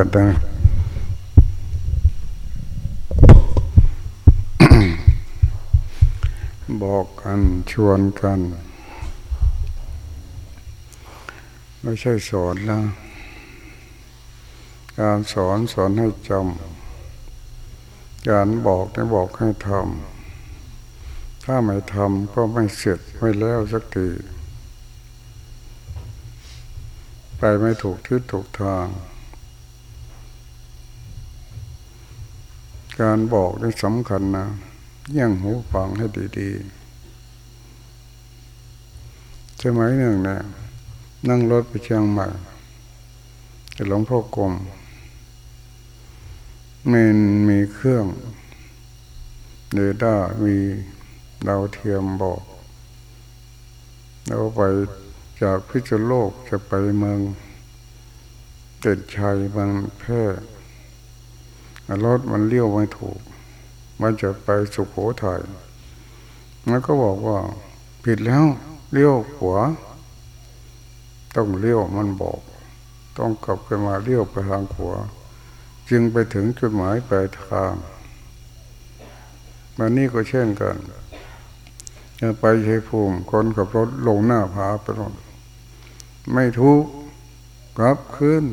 กันได้บอกกันชวนกัน ไม่ใช่สอนนะการสอนสอนให้จำการบอกให้บอกให้ทำถ้าไม่ทำก็ไม่เสร็จไม่แล้วสักทีไปไม่ถูกที่ถูกทาง การบอกนี่สำคัญนะย่งหูฟังให้ดีๆสมัยหนึ่งเนี่ยนั่งรถไปเชียงใหม่จะหลวงพ่อกรมมันมีเครื่องเดด้ามีดาวเทียมบอกเราไปจากพิจิโลกจะไปเมืองเด่นชัยบางแพร่ รถมันเลี้ยวไม่ถูก มันจะไปสุขโขทัยมันก็บอกว่า ผิดแล้วเลี้ยวขวาต้องเลี้ยวมันบอก ต้องกลับไปมาเลี้ยวไปทางขวาจึงไปถึงจุดหมายปลายทางวันนี้ก็เช่นกันจะไปชัยภูมิคนขับรถลงหน้าผาไปรถไม่ทุกกลับขึ้น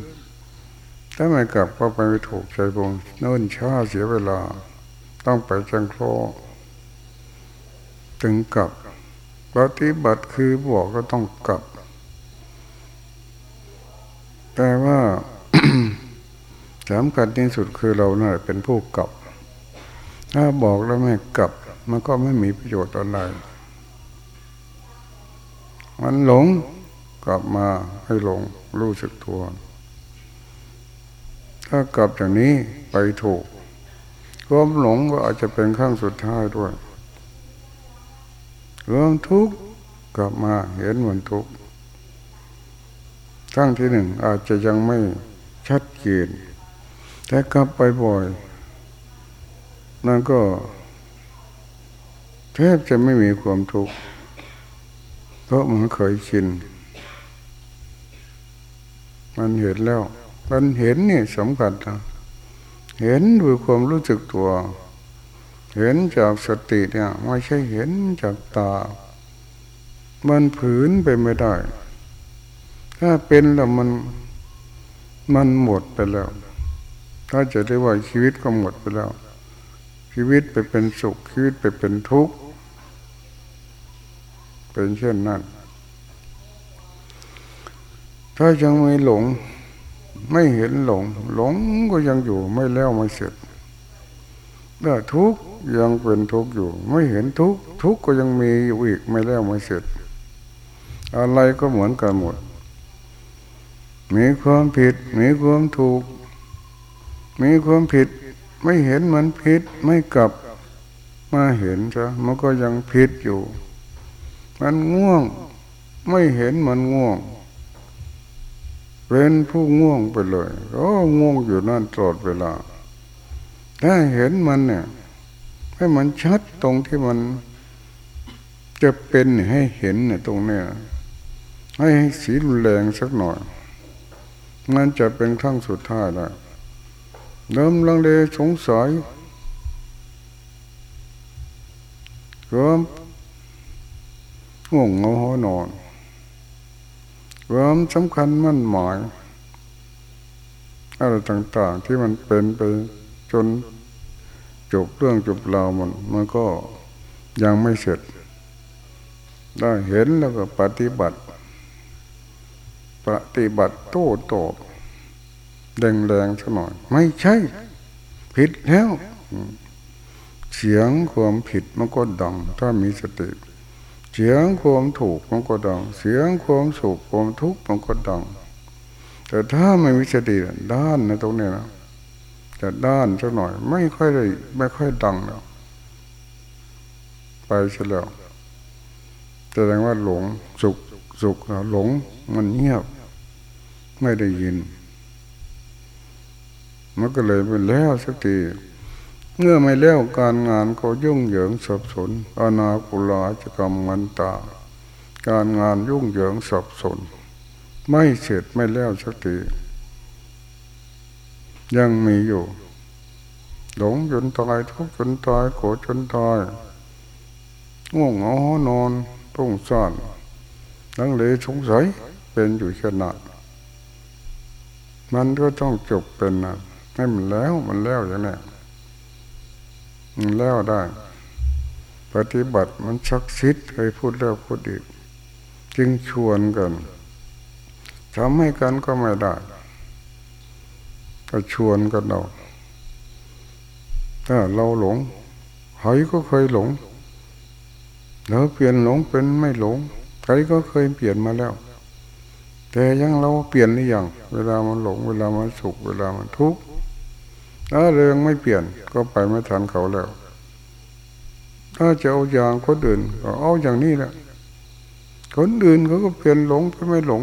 ถ้าไม่กลับก็ไปไม่ถูกใจพงเนิ่นช้าเสียเวลา ต้องไปจังโครถึงกลับปฏิบัติคือบอกก็ต้องกลับ แต่ว่าสำคัญที่สุดคือเราเนี่ยเป็นผู้กลับ ถ้าบอกแล้วไม่กลับ มันก็ไม่มีประโยชน์อะไร มันหลงกลับมาให้หลงรู้สึกตัว ถ้ากลับจากนี้ไปถูกความหลงก็อาจจะเป็นขั้งสุดท้ายด้วยความทุกข์กลับมาเห็นเหมือนทุกข์ขั้งที่หนึ่งอาจจะยังไม่ชัดเจนแต่กลับไปบ่อย นั่นก็แทบจะไม่มีความทุกข์เพราะมันเคยชิน มันเห็นแล้ว มันเห็นนี่สำคัญนะเห็นด้วยความรู้สึกตัว เห็นจากสติเนี่ยไม่ใช่เห็นจากตา มันผืนไปไม่ได้ ถ้าเป็นแล้วมันมันหมดไปแล้ว ถ้าจะได้ว่าชีวิตก็หมดไปแล้ว ชีวิตไปเป็นสุข ชีวิตไปเป็นทุกข์ เป็นเช่นนั้น ถ้ายังไม่หลง ไม่เห็นหลง หลงก็ยังอยู่ไม่แล้วไม่เสร็จถ้าทุกยังเป็นทุกอยู่ ไม่เห็นทุกทุกก็ยังมีอยู่อีกไม่แล้วไม่เสร็จ อะไรก็เหมือนกันหมด มีความผิด มีความถูก มีความผิด ไม่เห็นมันผิดไม่กลับมาเห็นซะมันก็ยังผิดอยู่ มันง่วง ไม่เห็นมันง่วง เป็นผู้ง่วงไปเลย โอ้ง่วงอยู่นั่นตลอดเวลา ถ้าเห็นมันเนี่ย ให้มันชัดตรงที่มันจะเป็นให้เห็นเนี่ยตรงเนี้ยให้สีรุนแรงสักหน่อยมันจะเป็นครั้งสุดท้ายแล้วเริ่มลังเลสงสัยก็ง่วงเงาหอนอน ความสำคัญมั่นหมายอะไรต่าง ๆ ที่มันเป็นไปจนจบเรื่องจบราวมันมันก็ยังไม่เสร็จ ได้เห็นแล้วก็ปฏิบัติ ปฏิบัติโต้ตอบแดงๆสักหน่อย ไม่ใช่ ผิดแล้ว เสียงความผิดมันก็ดัง ถ้ามีสติ เสียงความถูกมันก็ดัง เสียงความสุขความทุกข์มันก็ดัง แต่ถ้าไม่มีสติด้านในตรงนี้นะจะด้านสักหน่อย ไม่ค่อยได้ไม่ค่อยดังแล้วไปเสียแล้วแสดงว่าหลงสุขสุขหลงมันเงียบ ไม่ได้ยิน มันก็เลยเป็นแล้วสักที เมื่อไม่แล้วการงานก็ยุ่งเหยิงสับสนอนาคุลาจกรรมมันตา การงานยุ่งเหยิงสับสน ไม่เสร็จไม่แล้วสักทียังมีอยู่ หลงจนตายทุกจนตายโกรธจนตายง่วงเหงานอนตุ้งซ่านลังเลสงสัยเป็นอยู่ขนาดมันก็ต้องจบเป็นนะให้มันแล้วมันแล้วอย่างนี้ มันแล้วได้ ปฏิบัติมันชักชิดเคยพูดแล้วพูดอีก จึงชวนกันทำให้กันก็ไม่ได้ก็ชวนกันเราถ้าเราหลงใครก็เคยหลงเราเปลี่ยนหลงเป็นไม่หลงใครก็เคยเปลี่ยนมาแล้ว แต่ยังเราเปลี่ยนหรือยังเวลามันหลง เวลามันสุข เวลามันทุกข์ ถ้าเรื่องไม่เปลี่ยนก็ไปไม่ทันเขาแล้ว ถ้าจะเอาอย่างคนอื่นก็เอาอย่างนี้แหละคนอื่นเขาก็เปลี่ยนหลงไปไม่หลง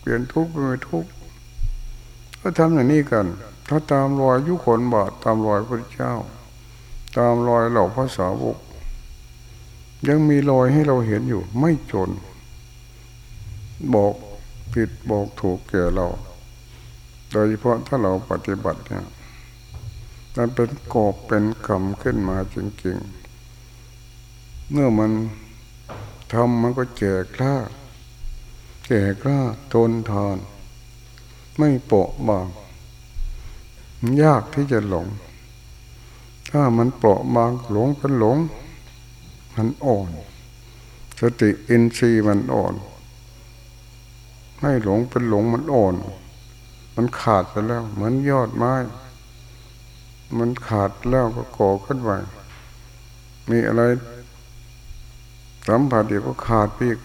เปลี่ยนทุกข์ไปไม่ทุกข์ก็ทำอย่างนี้กัน ถ้าตามรอยยุคนบาทตามรอยพระเจ้า ตามรอยเหล่าพระสาวก ยังมีรอยให้เราเห็นอยู่ ไม่จน บอกผิดบอกถูกแก่เรา โดยเฉพาะถ้าเราปฏิบัติเนี่ย มันเป็นกอบเป็นคำขึ้นมาจริงๆ เมื่อมันทำมันก็แก่กล้าแก่กล้าทนทาน ไม่โปะบาง ยากที่จะหลง ถ้ามันเปราะบางหลงเป็นหลง มันอ่อน สติอินทรีย์มันอ่อนไม่หลงเป็นหลงมันอ่อน มันขาดไปแล้ว เหมือนยอดไม้ มันขาดแล้วก็ก่อขึ้นไปมีอะไรสัมผัสเดียวก็ขาดปีก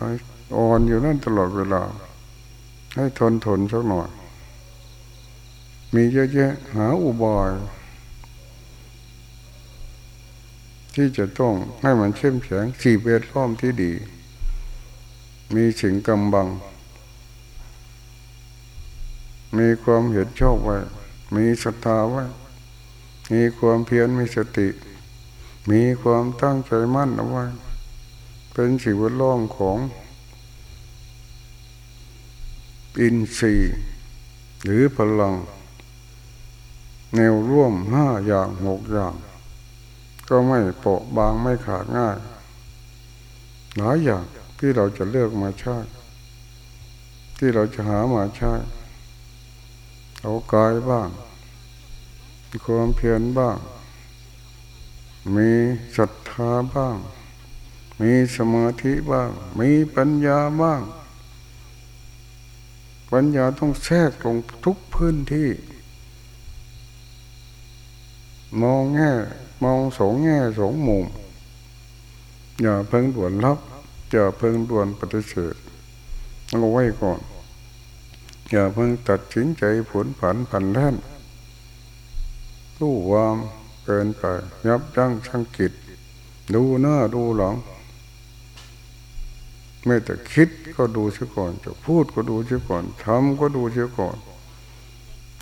อ่อนอยู่นั่นตลอดเวลา ให้ทนทนสักหน่อย มีเยอะแยะหาอุบายที่จะต้องให้มันเข้มแข็งสี่เวทล้อมที่ดี มีสิ่งกำบัง มีความเห็นชอบไว้ มีศรัทธาไว้ มีความเพียรมีสติ มีความตั้งใจมั่นเอาไว้ เป็นสิ่งแวดล้อมของอินทรีย์หรือพลัง แนวร่วมห้าอย่างหกอย่าง ก็ไม่โปะบางไม่ขาดง่าย หลายอย่างที่เราจะเลือกมาใช้ที่เราจะหามาใช้เอากายบ้างีความเพียรบ้าง มีศรัทธาบ้าง มีสมาธิบ้าง มีปัญญาบ้าง ปัญญาต้องแทรกลงทุกพื้นที่ มองแง่มองสองแง่สองมุม อย่าเพิ่งด่วนรับอย่าเพิ่งด่วนปฏิเสธเอาไว้ก่อน อย่าเพิ่งตัดสินใจผลผันผันแล่น รู้วามเกินไปยับยั้งชั่งกิจดูหน้าดูหลังไม่แต่คิดก็ดูเสียก่อนจะพูดก็ดูเสียก่อนทำก็ดูเสียก่อน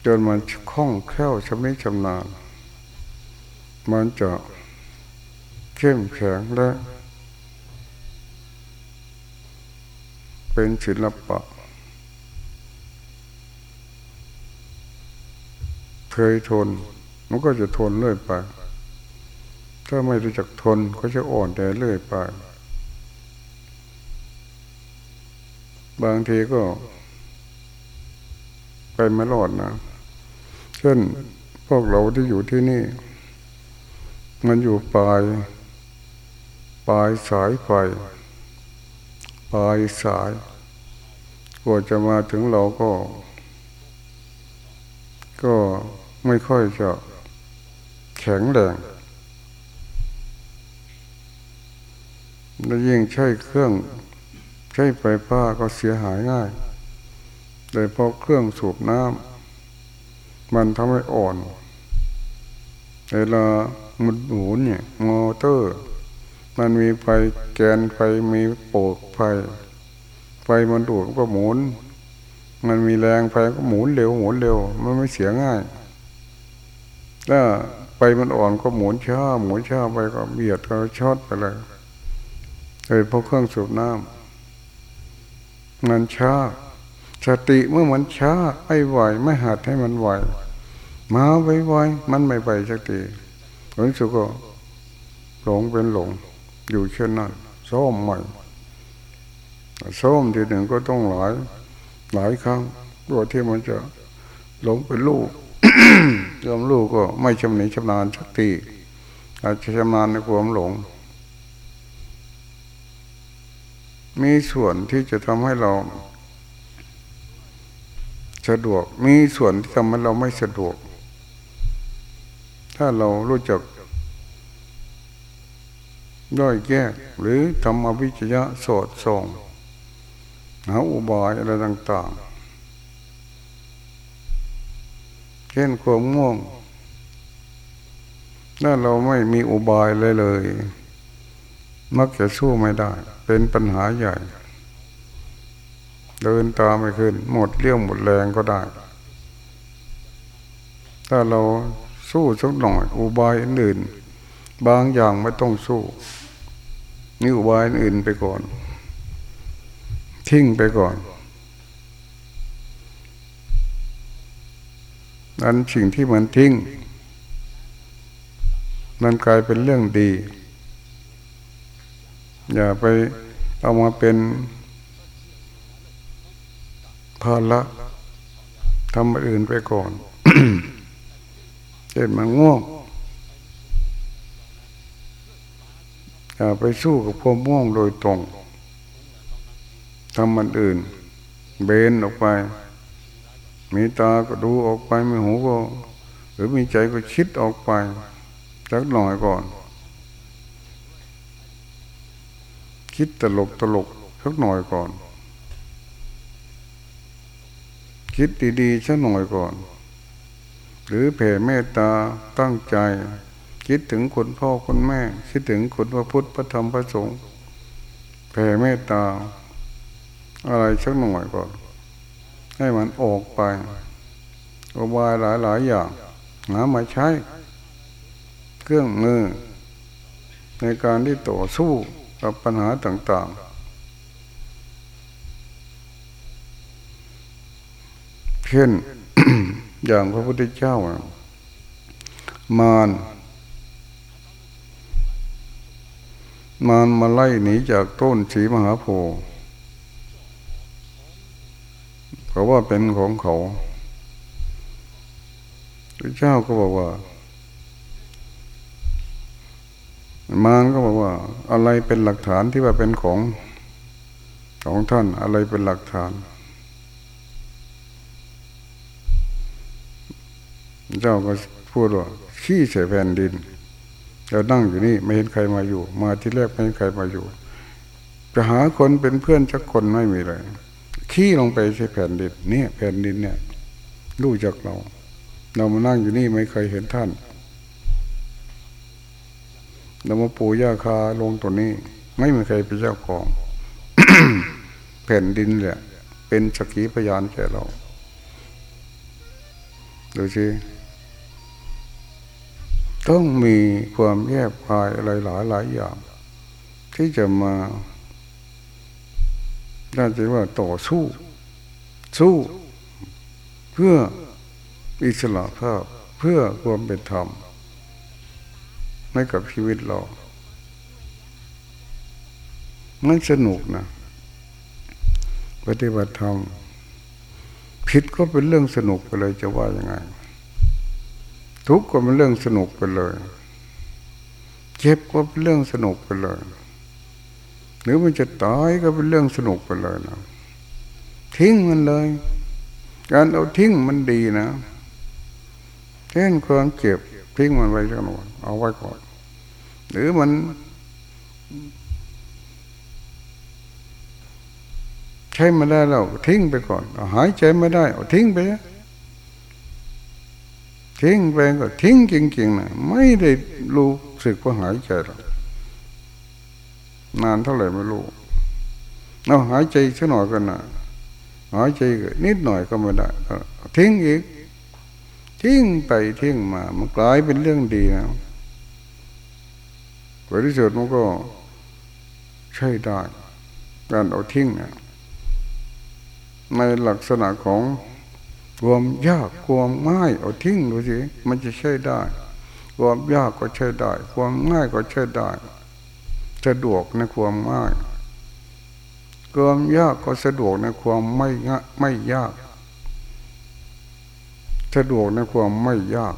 จนมันคล่องแคล่วชำนิชำนาญมันจะเข้มแข็งและเป็นศิลปะ เคยทน มันก็จะทนเรื่อยไป ถ้าไม่รู้จักทนก็จะอ่อนแอเรื่อยไป บางทีก็ ไปไม่รอดนะ เช่นพวกเราที่อยู่ที่นี่ มันอยู่ปลาย ปลายสายไฟปลายสายกว่าจะมาถึงเราก็ ก็ไม่ค่อยจะ ข็งแรงและยิ่งใช้เครื่องใช้ไฟฟ้าก็เสียหายง่ายโดยเพราะเครื่องสูบน้ำมันทำให้อ่อนเวลามันหมุนเนี่ยมอเตอร์ มันมีไฟแกนไฟมีโปกไฟ ไฟมันดูดก็หมุน มันมีแรงไฟก็หมุนเร็วหมุนเร็ว มันไม่เสียง่ายถ้า ไฟมันอ่อนก็หมุนช้าหมุนช้าไปก็เบียดก็ช็อตไปเลยเลยเพราะเครื่องสูบน้ำมันช้า สติเมื่อมันช้าไม่ไหวไม่หัดให้มันไหวมาไวๆมันไม่ไปสักทีผลสุดก็หลงเป็นหลง อยู่เช่นนั้นซ้มใหม่ซ้มทีหนึ่งก็ต้องหลาย หลายครั้งตัวที่มันจะหลงเป็นลูก ยอมลูกก็ไม่ชำนิชำนาญสักทีอาจจะชำนาญในความหลง มีส่วนที่จะทำให้เรา สะดวก มีส่วนที่ทำให้เราไม่สะดวก ถ้าเรารู้จักด้อยแก้หรือทำอวิจยะสอดส่องหาอุบายอะไรต่าง ๆ เช่นความง่วงถ้าเราไม่มีอุบายเลยเลย มักจะสู้ไม่ได้ เป็นปัญหาใหญ่ เดินตามไม่ขึ้น หมดเรี่ยวหมดแรงก็ได้ ถ้าเราสู้สักหน่อย อุบายอื่น บางอย่างไม่ต้องสู้นี่อุบายอื่นไปก่อน ทิ้งไปก่อน อันสิ่งที่มันทิ้ง มันกลายเป็นเรื่องดี อย่าไปเอามาเป็นภาระทำอื่นไปก่อนเช่นมันง่วงอย่าไปสู้กับความม่วงโดยตรงทำมันอื่น เบนออกไป มีตาก็ดูออกไปมีหูก็ หรือมีใจก็คิดออกไปสักหน่อยก่อน คิดตลกตลกสักหน่อยก่อน คิดดีๆสักหน่อยก่อน หรือแผ่เมตตาตั้งใจ คิดถึงคุณพ่อคุณแม่ คิดถึงคุณพระพุทธพระธรรมพระสงฆ์แผ่เมตตา อะไรสักหน่อยก่อน ให้มันออกไปอบายหลายหลายอย่างหามาใช้ เครื่องมือ ในการที่ต่อสู้กับปัญหาต่างๆ เช่นอย่างพระพุทธเจ้ามารมารมาไล่หนีจากต้นสีมหาโพธิ์ เขาว่าเป็นของเขาพระเจ้าก็บอกว่า มารก็บอกว่า อะไรเป็นหลักฐานที่ว่าเป็นของของท่านอะไรเป็นหลักฐาน เจ้าก็พูดว่าขี้เสแผ่นดินเรานั่งอยู่นี่ไม่เห็นใครมาอยู่ มาที่แรกไม่เห็นใครมาอยู่จะหาคนเป็นเพื่อนสักคนไม่มีเลย ขี้ลงไปใช่แผ่นดินเนี่ยแผ่นดินเนี่ยรู้จักเรา เรามานั่งอยู่นี่ไม่เคยเห็นท่าน เรามาปูย่าคาลงตัวนี้ ไม่มีใครเป็นเจ้าของ แผ่นดินเนี่ยเป็นสกีพยานแก่เราดูสิต้องมีความแยบคายอะไรหลายหลายอย่าง ที่จะมา น่าจะว่าต่อสู้ สู้ เพื่ออิสระภาพเพื่อความเป็นธรรมให้กับชีวิตเรามันสนุกนะปฏิบัติธรรมผิดก็เป็นเรื่องสนุกไปเลยจะว่ายังไง ทุกข์ก็เป็นเรื่องสนุกไปเลย เจ็บก็เป็นเรื่องสนุกไปเลย หรือมันจะตายก็เป็นเรื่องสนุกไปเลยนะทิ้งมันเลย การเอาทิ้งมันดีนะเช่นความเจ็บทิ้งมันไว้กหน่อยเอาไว้ก่อน หรือมัน ใช้ไม่ได้เราทิ้งไปก่อนหายใจไม่ได้ เอาทิ้งไปทิ้งไปก็ทิ้งจริงๆนะไม่ได้รู้สึกว่าหายใจหรอก นานเท่าไหร่ไม่รู้เราหายใจสักหน่อยกันนะหายใจนิดหน่อยก็ไม่ได้ทิ้งอีก ทิ้งไปทิ้งมา มันกลายเป็นเรื่องดีนะผลที่สุดมันก็ใช่ได้การเอาทิ้งนะในลักษณะของความยากความง่ายเอาทิ้งดูสิมันจะใช่ได้ ความยากก็ใช่ได้ ความง่ายก็ใช่ได้ สะดวกในความง่ายความยากก็สะดวกในความไม่งะไม่ยาก สะดวกในความไม่ยาก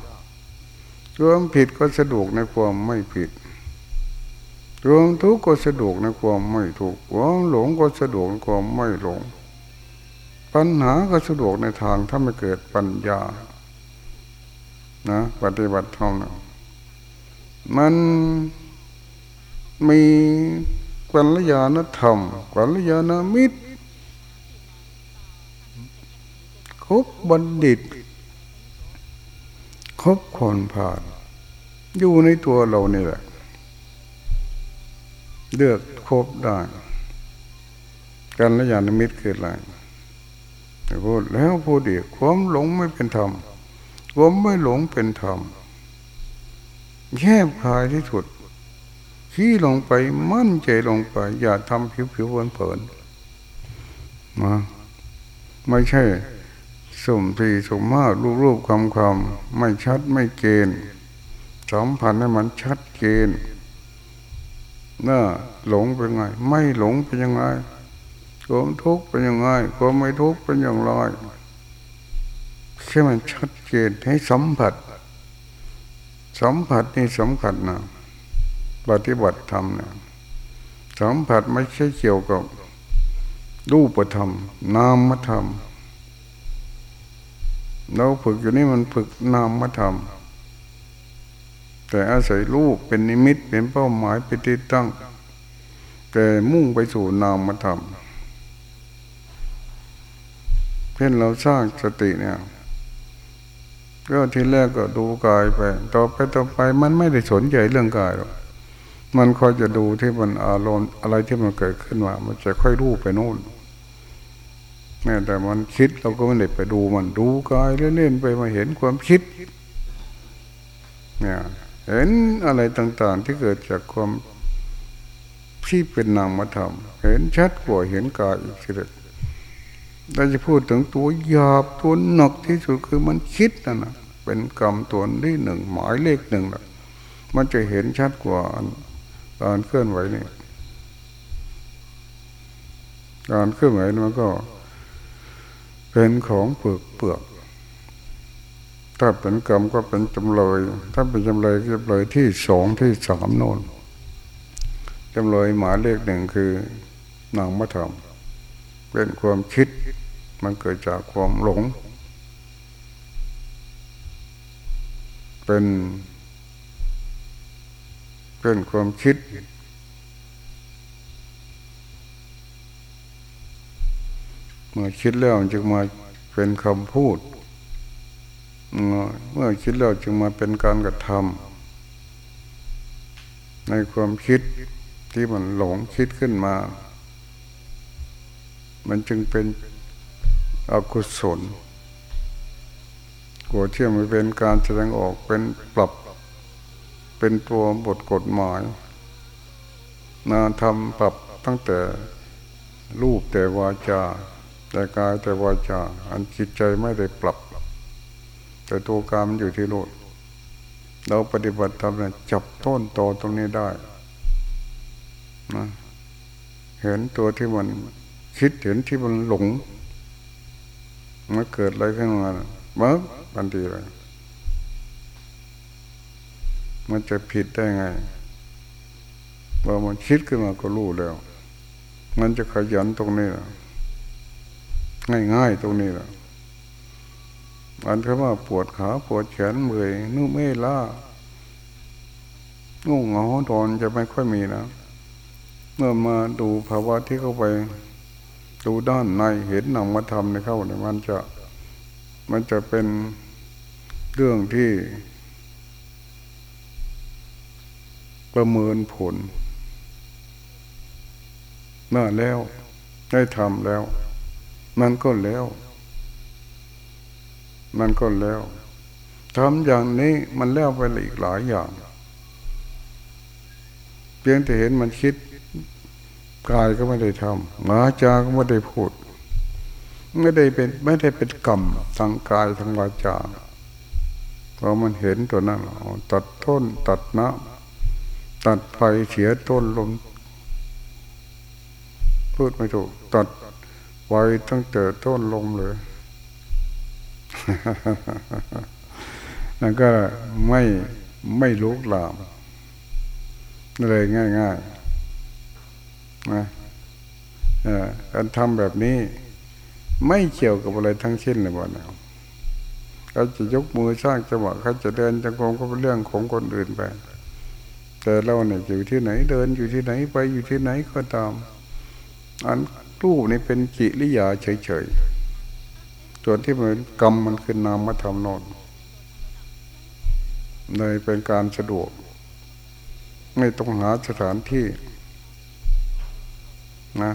ความผิดก็สะดวกในความไม่ผิดความทุกข์ก็สะดวกในความไม่ทุกข์ความหลงก็สะดวกในความไม่หลง ปัญหาก็สะดวกในทางถ้าไม่เกิดปัญญา นะ ปฏิบัติธรรมนะมัน มีกัลยาณธรรมกัลยาณมิตรคบบัณฑิตคบคนผ่าน อยู่ในตัวเรานี่แหละ เลือกคบได้กันละยานมิตรคืออะไรพูดแล้วพูดอีกความหลงไม่เป็นธรรมความไม่หลงเป็นธรรมแยบคายที่สุด ขี้ลงไปมั่นใจลงไป อย่าทำผิวผิวเผินมาไม่ใช่สมทีสมมารูปรูปคำคำไม่ชัดไม่เกณฑ์สัมพันธ์ให้มันชัดเกณฑ์น่าหลงเป็นไง ไม่หลงเป็นยังไงความทุกข์เป็นยังไงความไม่ทุกข์เป็นอย่างไรแค่มันชัดเจนให้สัมผัส สัมผัสนี่สำคัญนะ ปฏิบัติธรรมเนี่ยสัมผัสไม่ใช่เกี่ยวกับรูปธรรม นามธรรม เราฝึกอยู่นี่มันฝึกนามธรรม แต่อาศัยรูปเป็นนิมิตเป็นเป้าหมายเป็นที่ตั้ง แต่มุ่งไปสู่นามธรรมเช่นเราสร้างสติเนี่ยก็ทีแรกก็ดูกายไป ต่อไปต่อไปมันไม่ได้สนใจเรื่องกายหรอก มันคอยจะดูที่มันอารมณ์อะไรที่มันเกิดขึ้นมา มันจะค่อยรู้ไปโน่นแม้แต่มันคิดเราก็ไม่ได้ไปดูมันดูกายเล่นๆไปมาเห็นความคิด เนี่ย เห็นอะไรต่างๆ ที่เกิดจากความที่เป็นนามธรรม เห็นชัดกว่าเห็นกายอีกทีเดียวเราจะพูดถึงตัวหยาบตัวหนักที่สุดคือมันคิดนะนะเป็นกรรมตัวที่หนึ่งหมายเลขหนึ่งนะมันจะเห็นชัดกว่า การเคลื่อนไหวนี่การเคลื่อนไหวมันก็ เป็นของเปลือกเปลือก ถ้าเป็นกรรมก็เป็นจำเลย ถ้าเป็นจำเลยจำเลยที่สองที่สามโน่นจำเลยหมายเลขหนึ่งคือนางมะธรรมเป็นความคิดมันเกิดจากความหลง เป็น เป็นความคิด เมื่อคิดแล้วจึงมาเป็นคำพูด เมื่อคิดแล้วจึงมาเป็นการกระทำในความคิดที่มันหลงคิดขึ้นมา มันจึงเป็นอกุศลโกรธเที่ยมเป็นการแสดงออกเป็นปรับ เป็นตัวบทกฎหมายนาทำปรับตั้งแต่รูปแต่วาจาแต่กายแต่วาจาอันจิตใจไม่ได้ปรับ แต่ตัวกามอยู่ที่โลดเราปฏิบัติทำเนี่ยจับต้นตอตรงนี้ได้นะเห็นตัวที่มันคิดเห็นที่มันหลงมันเกิดอะไรขึ้นมาเมื่อทันทีเลย มันจะผิดได้ไงว่ามันคิดขึ้นมาก็รู้แล้ว มันจะขยันตรงนี้ง่ายๆตรงนี้แหละอันคำว่าปวดขาปวดแขนเมื่อยนุ่มเมื่ล้าง่วงเหงาดอนจะไม่ค่อยมีนะเมื่อมาดูภาวะที่เข้าไป ดูด้านในเห็นนำมาทำในเข้าเนี่ยมันจะมันจะเป็นเรื่องที่ ประเมินผลมาแล้ว ได้ทำแล้ว มันก็แล้ว มันก็แล้วทำอย่างนี้มันแล้วไปอีกหลายอย่าง เพียงแต่เห็นมันคิดกายก็ไม่ได้ทำมาจาก็ไม่ได้พูด ไม่ได้เป็นไม่ได้เป็นกรรมทางกายทางวาจาเพอมันเห็นตัวนั้นตัดต้นตัดน้ำ ตัดไฟเสียต้นลม พูดไม่ถูก ตัดไว้ตั้งแต่ต้นลมเลยนั่นก็ไม่ไม่ลุกลามเลยง่ายๆนะการทำแบบนี้ ไม่เกี่ยวกับอะไรทั้งสิ้นเลยบ่นะเขาจะยกมือสร้างจังหวะเขาจะเดินจังกรมก็เป็นเรื่องของคนอื่นไป แต่เราเนี่ยอยู่ที่ไหนเดินอยู่ที่ไหนไปอยู่ที่ไหนก็ตาม อันรูปนี่เป็นจิริยาเฉยๆส่วนที่มันกรรมมันคือนามธรรมนอนเลยเป็นการสะดวก ไม่ต้องหาสถานที่นะ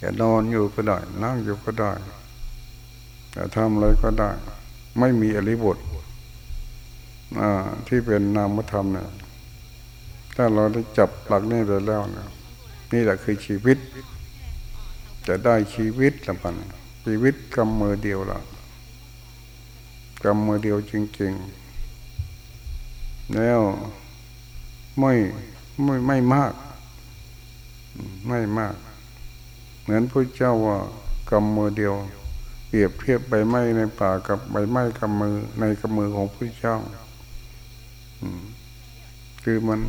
จะนอนอยู่ก็ได้นั่งอยู่ก็ได้จะทำอะไรก็ได้ ไม่มีอริบทที่เป็นนามธรรมเนี่ย ถ้าเราได้จับหลักนี้ไปแล้วเนี่ยนี่แหละคือชีวิต จะได้ชีวิตละพันชีวิตกำมือเดียวละกำมือเดียวจริง ๆ แล้วไม่ไม่ไม่มาก ไม่มาก เหมือนพระเจ้าว่ากำมือเดียว เปรียบเทียบใบไม้ในป่ากับใบไม้กำมือในกำมือของพระเจ้าคือมัน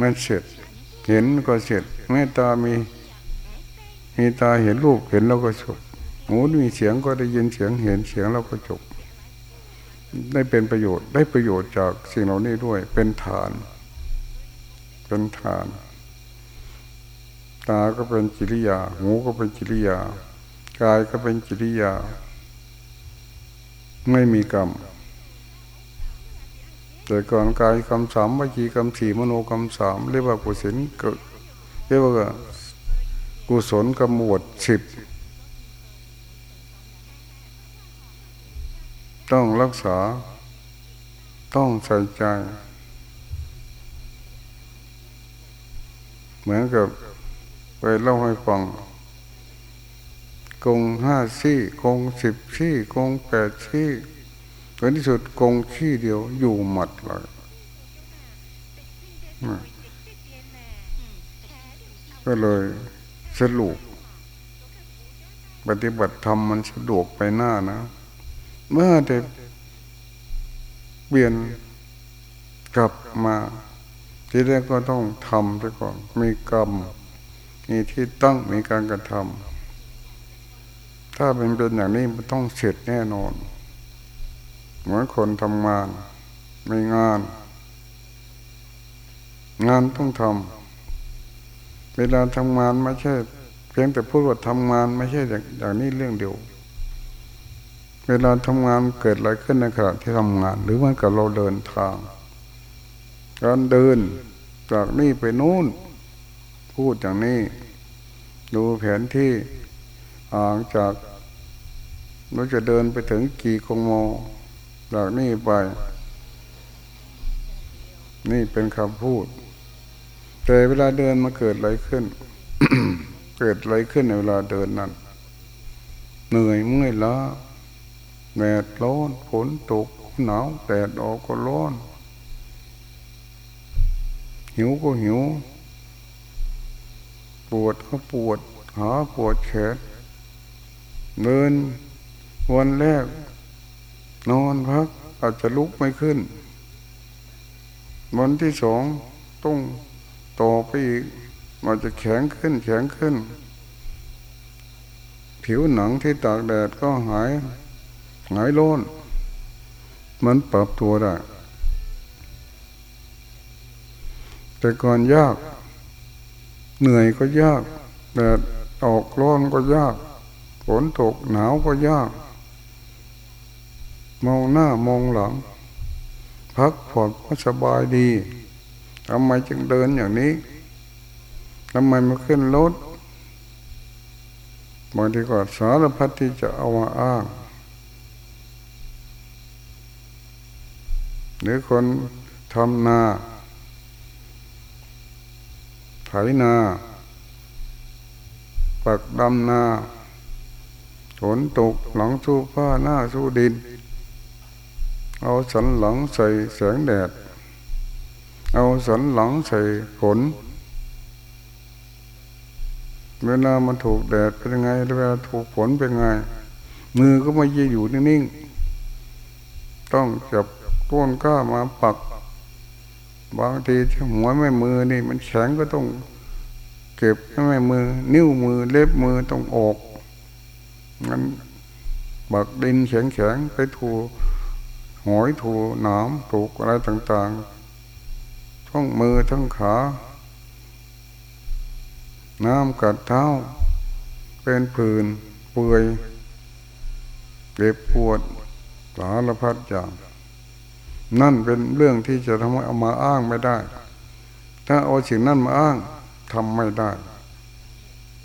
มันเสร็จ เห็นก็เสร็จแม่ตามี มีตาเห็นรูปเห็นแล้วก็จบหูมีเสียงก็ได้ยินเสียงเห็นเสียงแล้วก็จบได้เป็นประโยชน์ได้ประโยชน์จากสิ่งเหล่านี้ด้วย เป็นฐาน เป็นฐาน ตาก็เป็นจิริยา หูก็เป็นจิริยากายก็เป็นจิริยา ไม่มีกรรม แต่ก่อนกายคำสามวิจีคำสี่มโนคำสามเรียกว่ากุศลเรียกว่ากุศลกำหมวดสิบต้องรักษา ต้องใส่ใจ เหมือนกับไปเล่าให้ฟังกงห้าซี่กงสิบซี่กงแปดซี่ ในที่สุดกงขี้เดียวอยู่หมัดเลยก็เลยสรุปปฏิบัติธรรมมันสะดวกไปหน้านะ เมื่อเด็เปลี่ยนกลับมาที่แรกก็ต้องทำไปก่อน มีกรรม มีที่ตั้งมีการกระทำถ้าเป็นเป็นอย่างนี้มันต้องเสร็จแน่นอน เหมือนคนทำงานไม่งาน งานต้องทำเวลาทำงานไม่ใช่ เพียงแต่พูดว่าทำงานไม่ใช่อย่างอย่างนี้เรื่องเดียว เวลาทำงานเกิดอะไรขึ้นในขณะที่ทำงาน หรือมันกับเราเดินทาง การเดินจากนี่ไปนู่น พูดอย่างนี้ ดูแผนที่ห่างจากเราจะเดินไปถึงกี่กงโม จากนี้ไป นี่เป็นคำพูด แต่เวลาเดินมาเกิดอะไรขึ้น เกิดอะไรขึ้นในเวลาเดินนั้นเหนื่อยเมื่อยล้าแดดร้อนฝนตกหนาวแดดออกก็ร้อน หิวก็หิว ปวดก็ปวด หาปวดแขนเดินวันแรก นอนพักอาจจะลุกไม่ขึ้น วันที่สองต้องต่อไปอีกมันจะแข็งขึ้นแข็งขึ้น ผิวหนังที่ตากแดดก็หาย หายร้อนมันปรับตัวได้ แต่ก่อนยาก เหนื่อยก็ยากแดดออกร้อนก็ยากฝนตกหนาวก็ยาก มองหน้ามองหลัง พักผ่อนก็สบายดีทำไมจึงเดินอย่างนี้ทำไมมาขึ้นรถบางทีก็สารพัดที่จะเอามาอ้างหรือคนทำนาไถนาปักดำนาฝนตกหลังสู้ผ้าหน้าสู้ดิน เอาสันหลังใส่แสงแดด เอาสันหลังใส่ฝนเวลามันถูกแดดเป็นไง เวลาถูกฝนเป็นไง มือก็ไม่ยือยู่นิ่งๆ ต้องจับต้นก้ามาปัก บางทีถ้าหัวแม่มือนี่ มันแข็งก็ต้องเก็บแม่มือ นิ้วมือเล็บมือต้องออกงั้นบักดินแข็งๆไปถู หอยถูหนามถูกอะไรต่างๆ ทั้งมือทั้งขา น้ำกัดเท้า เป็นผื่นเปื่อยเจ็บปวดสารพัดอย่าง นั่นเป็นเรื่องที่จะทำให้เอามาอ้างไม่ได้ ถ้าเอาสิ่งนั้นมาอ้างทำไม่ได้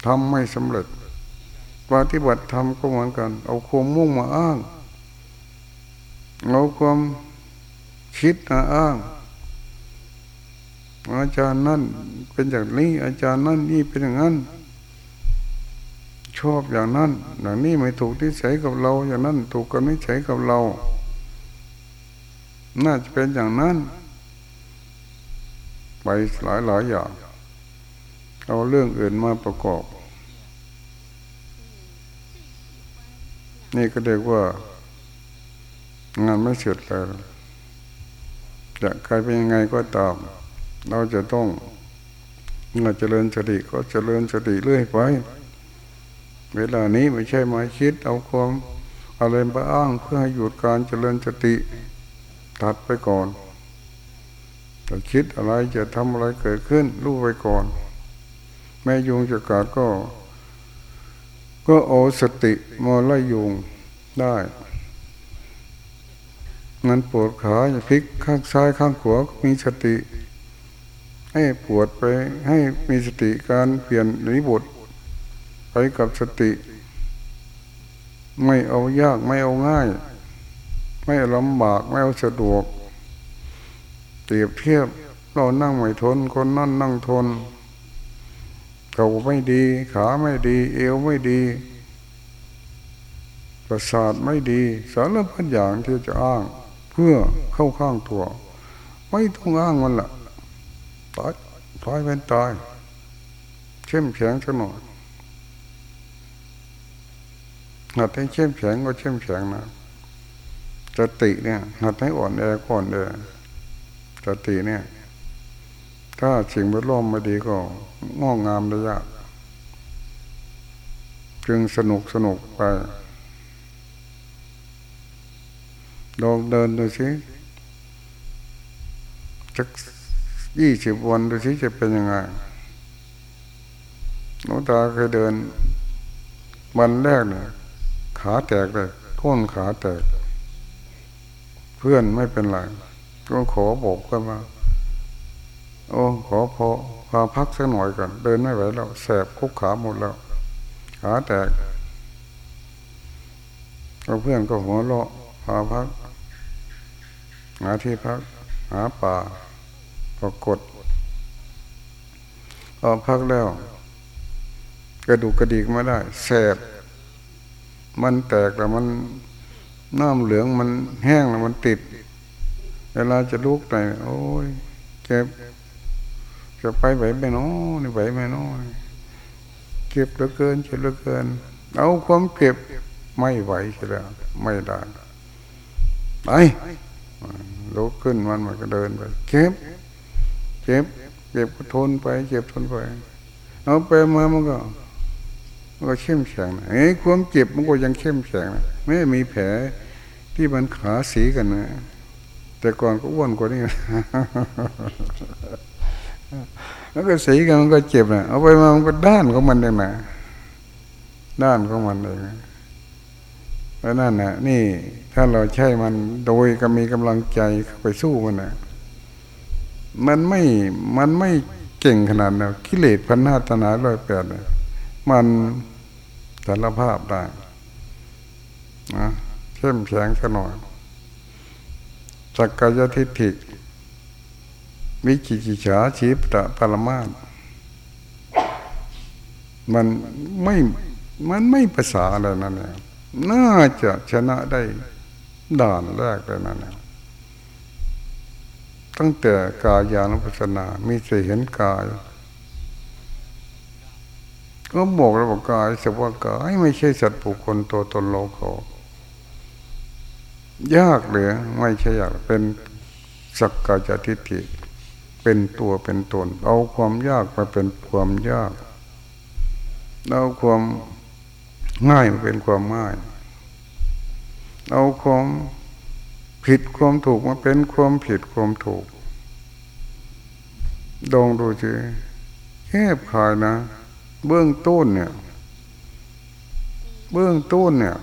ทำไม่สำเร็จปฏิบัติธรรมก็เหมือนกัน เอาความมุ่งมาอ้าง เอาความคิดมาอ้างอาจารย์นั่นเป็นอย่างนี้ อาจารย์นั่นนี่เป็นอย่างนั้น ชอบอย่างนั้นอย่างนี้ไม่ถูกที่ใช้กับเรา อย่างนั้นถูกกันไม่ใช้กับเรา น่าจะเป็นอย่างนั้น ไปหลายหลายอย่างเอาเรื่องอื่นมาประกอบ นี่ก็เรียกว่า งานไม่เสร็จแล้วจะใครเป็นยังไงก็ตามเราจะต้องเมื่อเจริญสติก็เจริญสติเรื่อยไป เวลานี้ไม่ใช่มาคิดเอาความอะไรมาอ้างเพื่อให้หยุดการเจริญสติตัดไปก่อนจะคิดอะไรจะทำอะไรเกิดขึ้นรู้ไปก่อน แม่ยุงจะกาดก็ ก็โอสติมาไล่ยุงได้ งันปวดขาจะพลิกข้างซ้ายข้างขวามีสติ ให้ปวดไปให้มีสติการเปลี่ยนนิบทไปกับสติ ไม่เอายากไม่เอาง่าย ไม่ลำบากไม่เอาสะดวกเปรียบเทียบเรานั่งไม่ทนคนนั่นนั่งทนเขาไม่ดี ขาไม่ดี เอวไม่ดีประสาทไม่ดีสารพัดอย่างที่จะอ้าง เพื่อเข้าข้างตัว ไม่ต้องอ้างมันละตายตายเป็นตาย เข้มแข็งสักหน่อยหัดให้เข้มแข็งก็เข้มแข็งนะสติเนี่ยหัดให้อ่อนแอก่อนเด้อสติเนี่ย ถ้าสิ่งแวดล้อมไม่ดีก็งอกงามได้ยากจึงสนุกสนุกไป ลองเดินดูสิสักยี่สิบวันดูสิจะเป็นยังไงหนูตาเคยเดิน วันแรกเนี่ยขาแตกเลยท้นขาแตก เพื่อนไม่เป็นไรก็ขอบอกกันมา โอ้ขอพอพาพักสักหน่อยก่อน เดินไม่ไหวแล้วแสบคุกขาหมดแล้ว ขาแตกก็เพื่อนก็หัวเราะพาพัก หาที่พัก หาป่าปรากฏพอพักแล้ว กระดูกกระดิกไม่ได้แสบมันแตกแล้วมันน้ำเหลืองมันแห้งแล้วมันติด เวลาจะลุกไปโอ้ยเก็บจะไปไหวไหมน้อนี่ไหวไหมน้อเก็บเหลือเกินเจ็บเหลือเกิน เอาความเก็บไม่ไหวใช่แล้วไม่ได้ไป ลุกขึ้นมันมันก็เดินไปเก็บเจ็บเจ็บก็ทนไปเจ็บทนไปเอาไปมามันก็มันก็เข้มแข็งนะไอ้ความเจ็บมันก็ยังเข้มแข็งนะไม่มีแผลที่มันขาสีกันนะแต่ก่อนก็อ้วนกว่านี้แล้วก็สีกันมันก็เจ็บนะเอาไปมามันก็ด้านของมันเองนะด้านของมันเองเพราะนั่นนะนี่ ถ้าเราใช้มันโดยก็มีกำลังใจไปสู้มันนะมันไม่ มันไม่เก่งขนาดนั้นกิเลสพันนาตนาร้อยแปดมันสารภาพได้นะเข้มแข็งขน่อยสักกายทิฏฐิวิจิกิจฉาชีพตะปรมาตมันไม่ มันไม่ภาษาอะไรนั่นเนี่ยน่าจะชนะได้ ด่านแรกเลยนั่นเนี่ยตั้งแต่กายานุปัสสนามีสเห็นกาย ก็บอกราบอกายสภาวะกายไม่ใช่สัตว์ปุคคลตัวตนโลกเขายากเลยไม่ใช่ยากเป็นสักกายทิฏฐิเป็นตัวเป็นตน เอาความยากมาเป็นความยาก เอาความง่ายมาเป็นความง่าย เอาความผิดความถูกมาเป็นความผิดความถูกดองดูสิแคบขายนะ เบื้องต้นเนี่ย เบื้องต้นเนี่ย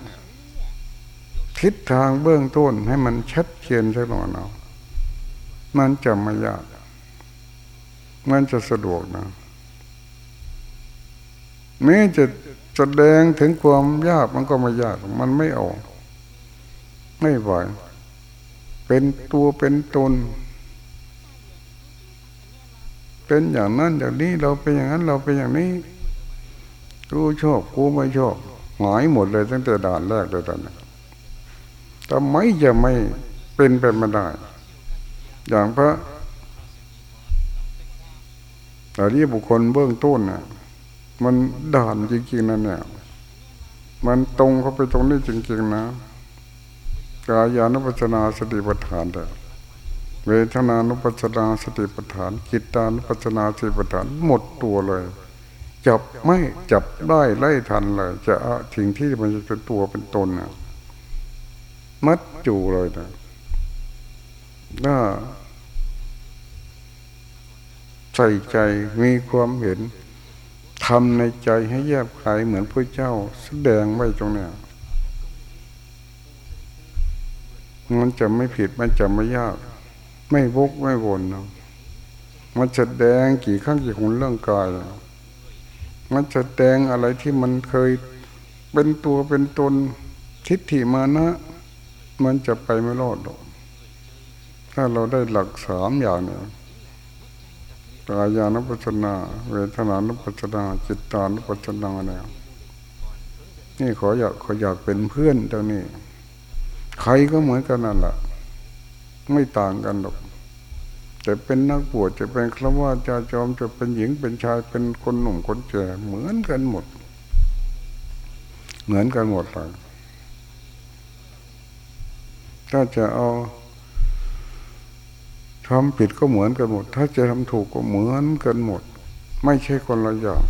ทิศทางเบื้องต้นให้มันชัดเจนสักหน่อยเนาะมันจะไม่ยากมันจะสะดวกนะแม้จะแสดงถึงความยากมันก็ไม่ยาก มันไม่ออก ไม่ไหวเป็นตัวเป็นตน เป็นอย่างนั้นอย่างนี้เราเป็นอย่างนั้นเราเป็นอย่างนี้กูชอบกูไม่ชอบหายหมดเลยตั้งแต่ด่านแรกเลยตอนนี้นทำไมจะไม่เป็นไปไม่ได้ อย่างพระอริยบุคคลเบื้องต้นน่ะ มันด่านจริงๆนั่นเนี่ยมันตรงเข้าไปตรงนี้จริงๆนะ กายานุปัสนาสติปัฏฐานแต่เวทนานุปัสนาสติปัฏฐานกิตานุปัสนาสติปัฏฐานหมดตัวเลย จับไม่จับได้ไล่ทันเลย จะถึงที่มันจะเป็นตัวเป็นตนนะมัดจูเลยนะถ้าใส่ใจมีความเห็นทำในใจให้แยบคายเหมือนพระเจ้าแสดงไว้ตรงเนี้ย มันจะไม่ผิดมันจะไม่ยาก ไม่วกไม่วนนะมันจะแดงกี่ครั้งกี่หนเรื่องกายมันจะแดงอะไรที่มันเคยเป็นตัวเป็นตนทิฏฐิมานะ มันจะไปไม่รอดหรอกถ้าเราได้หลักสามอย่างเนี่ยกายานุปัสนา เวทนานุปัสนา จิตตานุปัสนาเนี่ยนี่ขออยากขออยากเป็นเพื่อนตรงนี้ ใครก็เหมือนกันนั่นแหละไม่ต่างกันหรอกจะเป็นนักบวชจะเป็นครวาจาจอมจะเป็นหญิงเป็นชายเป็นคนหนุ่มคนแก่เหมือนกันหมด เหมือนกันหมดเลยถ้าจะเอาทำผิดก็เหมือนกันหมด ถ้าจะทำถูกก็เหมือนกันหมด ไม่ใช่คนละอย่าง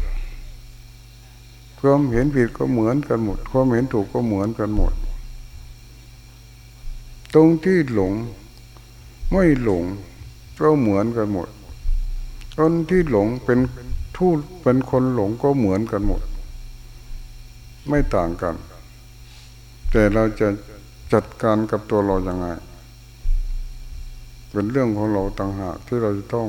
ความเห็นผิดก็เหมือนกันหมด ความเห็นถูกก็เหมือนกันหมด ตรงที่หลง ไม่หลงก็เหมือนกันหมดคนที่หลงเป็นทูตเป็นคนหลงก็เหมือนกันหมด ไม่ต่างกัน แต่เราจะจัดการกับตัวเราอย่างไง เป็นเรื่องของเราต่างหากที่เราจะต้อง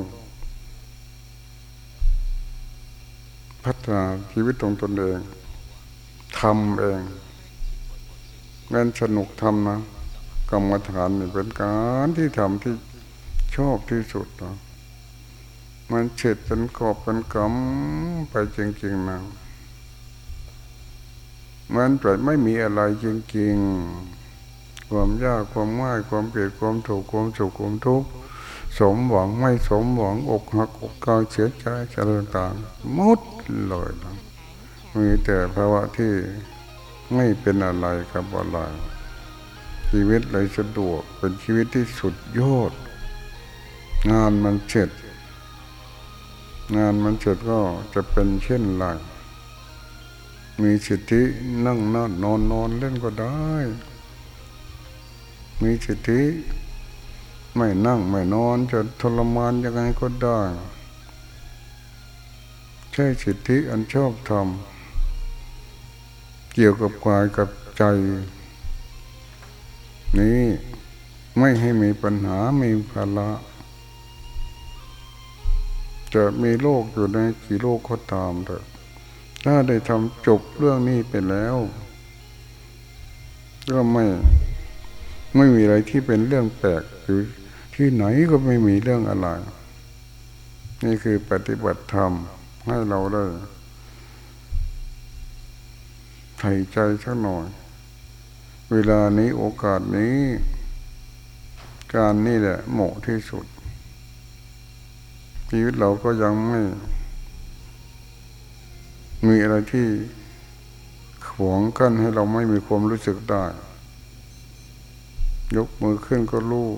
พัฒนาชีวิตตรงตนเองทำเองแม้นสนุกทำนะ กรรมฐานเป็นการที่ทำที่ชอบที่สุดนะมันเฉดเป็นกอบเป็นกำไปจริงๆนะมันเปิดไม่มีอะไรจริงๆ ความยากความง่ายความเปลี่ยนความถูกความสุขความทุกข์สมหวังไม่สมหวังอกหักอกกายเสียใจอะไรต่างๆมุดเลยนะมีแต่ภาวะที่ไม่เป็นอะไรกับอะไร ชีวิตเลยสะดวกเป็นชีวิตที่สุดยอด งานมันเสร็จ งานมันเสร็จก็จะเป็นเช่นไรมีสิทธินั่งนั่นนอนนอนเล่นก็ได้ มีสิทธิไม่นั่งไม่นอนจะทรมานยังไงก็ได้ ใช่สิทธิอันชอบทำเกี่ยวกับกายกับใจ นี้ไม่ให้มีปัญหามีภาระจะมีโลกอยู่ในกี่โลกก็ตามเถอะถ้าได้ทำจบเรื่องนี้ไปแล้วก็ไม่ไม่มีอะไรที่เป็นเรื่องแปลกหรือที่ไหนก็ไม่มีเรื่องอะไร นี่คือปฏิบัติธรรมให้เราได้ใส่ใจสักหน่อย เวลานี้โอกาสนี้ การนี่แหละเหมาะที่สุด ชีวิตเราก็ยังไม่ มีอะไรที่ขวางกั้นให้เราไม่มีความรู้สึกได้ ยกมือขึ้นก็รู้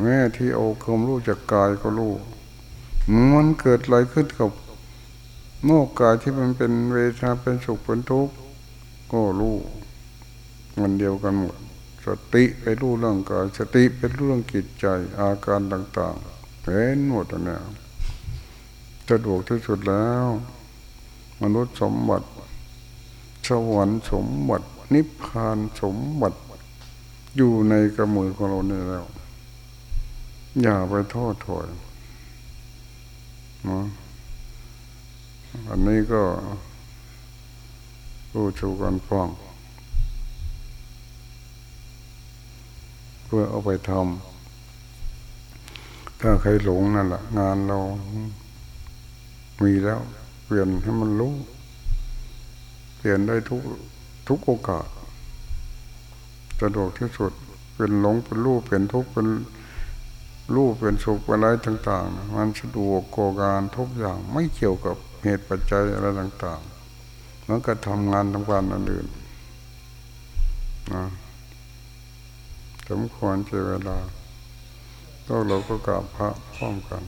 แม่ที่เอาความรู้จากกายก็รู้มันเกิดอะไรขึ้นกับโมกกายที่มันเป็นเวทนาเป็นสุขเป็นทุกข์ก็รู้ มันเดียวกันหมดสติไปรู้เรื่องกายสติเป็นเรื่องจิตใจอาการต่างๆเห็นหมดแล้วสะดวกที่สุดแล้ว มนุษย์สมบัติสวรรค์สมบัตินิพพานสมบัติอยู่ในกระมือของเราเนี่แล้ว อย่าไปท้อถอยนะอันนี้ก็รู้ชูกันฟังเพื่อเอาไปทำถ้าใครหลงนั่นแหละงานเรามีแล้ว เปลี่ยนให้มันรู้เปลี่ยนได้ทุกทุกโอกาสสะดวกที่สุดเป็นหลงเป็นรูปเป็นทุกข์เป็นรูปเป็นสุขอะไรต่างๆ มันสะดวกกการทุกอย่างไม่เกี่ยวกับเหตุปัจจัยอะไรต่างๆมันก็ทำงานทำการอันอื่นนะ สมควรเจเวลาก็เราก็กราบพระพร้อมกัน